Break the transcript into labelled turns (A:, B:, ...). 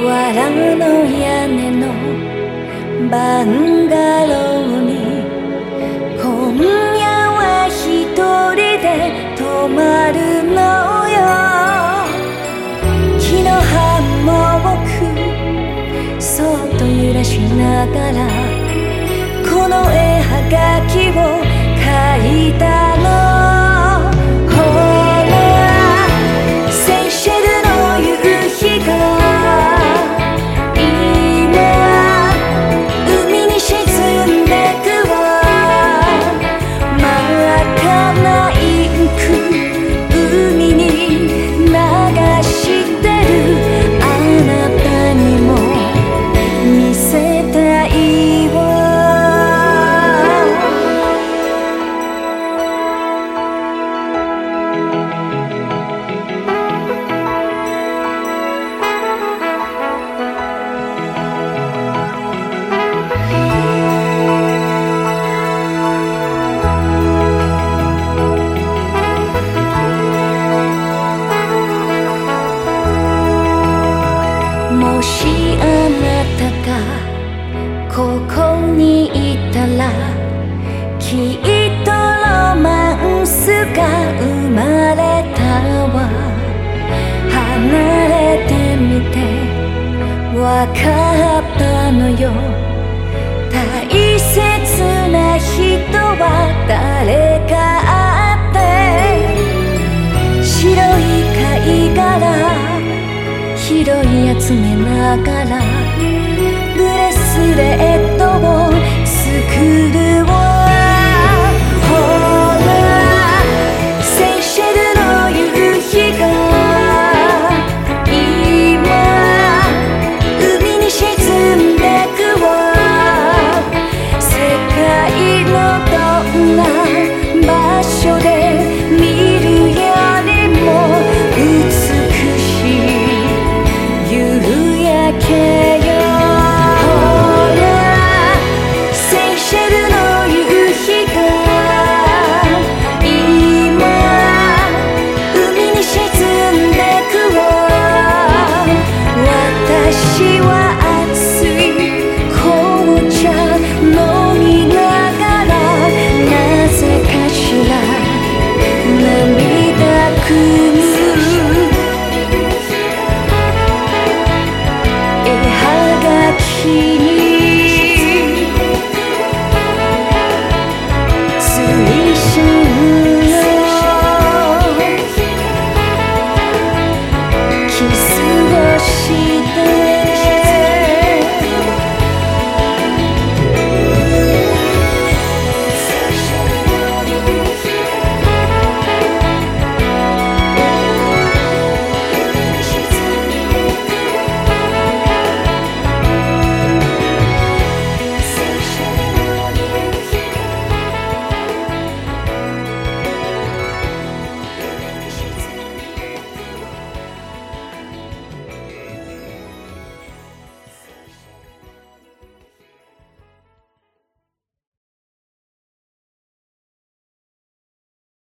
A: く藁の屋根のバンガローに今夜は一人で泊まるのよ。木の葉も僕そっと揺らしながらこの絵はがきをわかったのよ。大切な人は誰かあって。白い貝殻拾い集めながらブレスレットを作るを